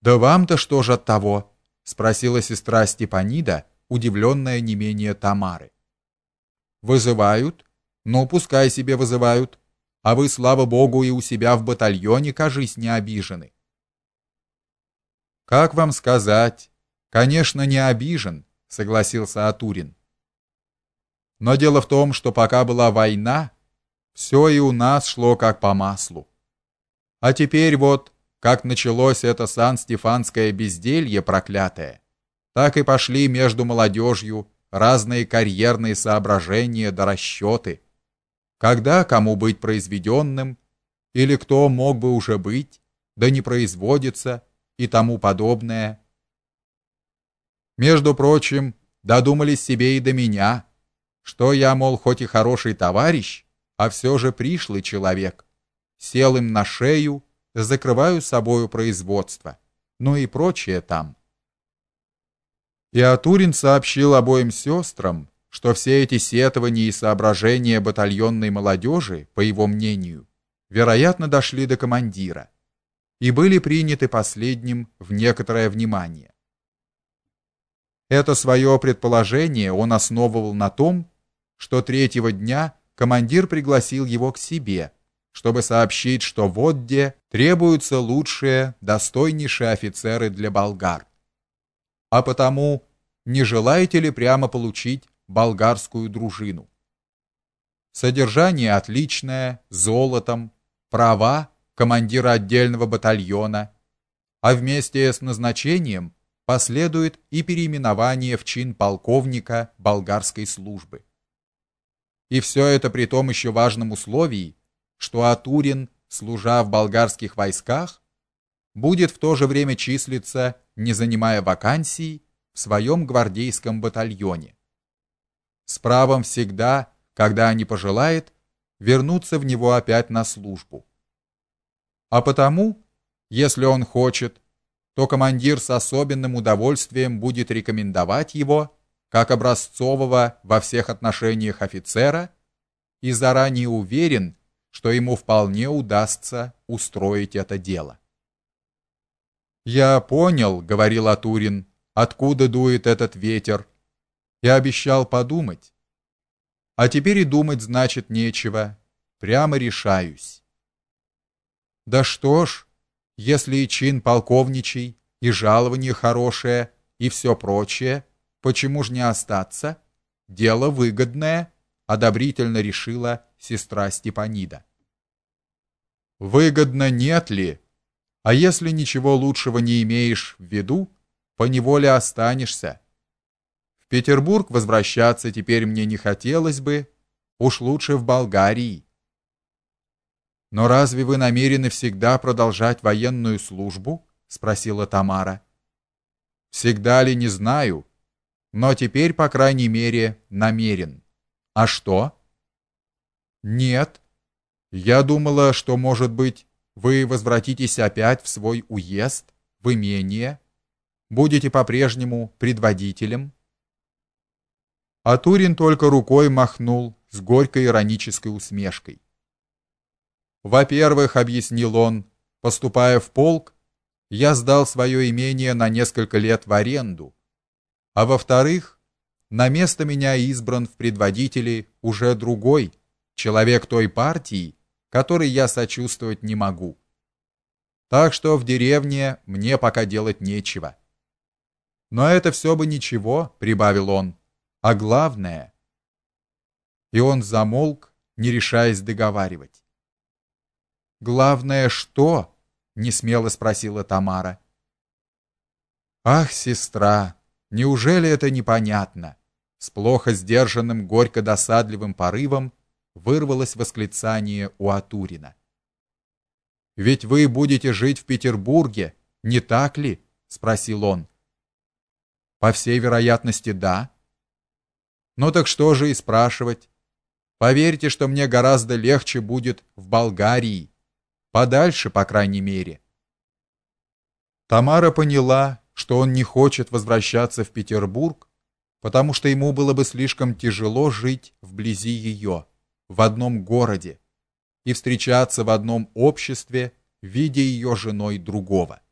Да вам-то что же от того? спросила сестра Степанида, удивленная не менее Тамары. Вызывают? Ну, пускай себе вызывают. А вы, слава богу, и у себя в батальоне, кажись, не обижены. Как вам сказать? Конечно, не обижен, согласился Атурин. Но дело в том, что пока была война, все и у нас шло как по маслу. А теперь вот, как началось это сан-стефанское безделье проклятое, так и пошли между молодежью разные карьерные соображения да расчеты. Когда кому быть произведенным, или кто мог бы уже быть, да не производится и тому подобное. Между прочим, додумались себе и до меня, что я, мол, хоть и хороший товарищ, а все же пришлый человек. Сел им на шею, закрываю собою производство. Ну и прочее там. И Атурин сообщил обоим сестрам, что все эти сетования и соображения батальонной молодежи, по его мнению, вероятно, дошли до командира и были приняты последним в некоторое внимание. Это свое предположение он основывал на том, что третьего дня командир пригласил его к себе, чтобы сообщить, что в Одде требуются лучшие, достойнейшие офицеры для болгар. А потому не желаете ли прямо получить болгарскую дружину? Содержание отличное, золотом, права командира отдельного батальона, а вместе с назначением последует и переименование в чин полковника болгарской службы. И все это при том еще важном условии, что Атурин, служа в болгарских войсках, будет в то же время числиться, не занимая вакансий, в своем гвардейском батальоне. С правом всегда, когда они пожелает, вернуться в него опять на службу. А потому, если он хочет, то командир с особенным удовольствием будет рекомендовать его как образцового во всех отношениях офицера и заранее уверен, что ему вполне удастся устроить это дело. Я понял, говорил Атурин, откуда дует этот ветер, и обещал подумать. А теперь и думать значит нечего, прямо решаюсь. Да что ж, если и чин полковничий, и жалование хорошее, и все прочее, Почему ж не остаться? Дело выгодное, одобрительно решила сестра Степанида. Выгодно нет ли? А если ничего лучшего не имеешь в виду, по неволе останешься. В Петербург возвращаться теперь мне не хотелось бы, уж лучше в Болгарии. Но разве вы намерены всегда продолжать военную службу? спросила Тамара. Всегда ли не знаю, но теперь, по крайней мере, намерен. А что? Нет. Я думала, что, может быть, вы возвратитесь опять в свой уезд, в имение, будете по-прежнему предводителем. А Турин только рукой махнул с горькой иронической усмешкой. Во-первых, объяснил он, поступая в полк, я сдал свое имение на несколько лет в аренду а во-вторых, на место меня избран в предводители уже другой, человек той партии, которой я сочувствовать не могу. Так что в деревне мне пока делать нечего. Но это все бы ничего, прибавил он. А главное, и он замолк, не решаясь договаривать. Главное что? не смело спросила Тамара. Ах, сестра, Неужели это непонятно? С плохо сдержанным горько-досадливым порывом вырвалось восклицание у Атурина. Ведь вы будете жить в Петербурге, не так ли? спросил он. По всей вероятности, да. Ну так что же и спрашивать? Поверьте, что мне гораздо легче будет в Болгарии, подальше, по крайней мере. Тамара поняла, что он не хочет возвращаться в Петербург, потому что ему было бы слишком тяжело жить вблизи ее, в одном городе, и встречаться в одном обществе, видя ее женой другого.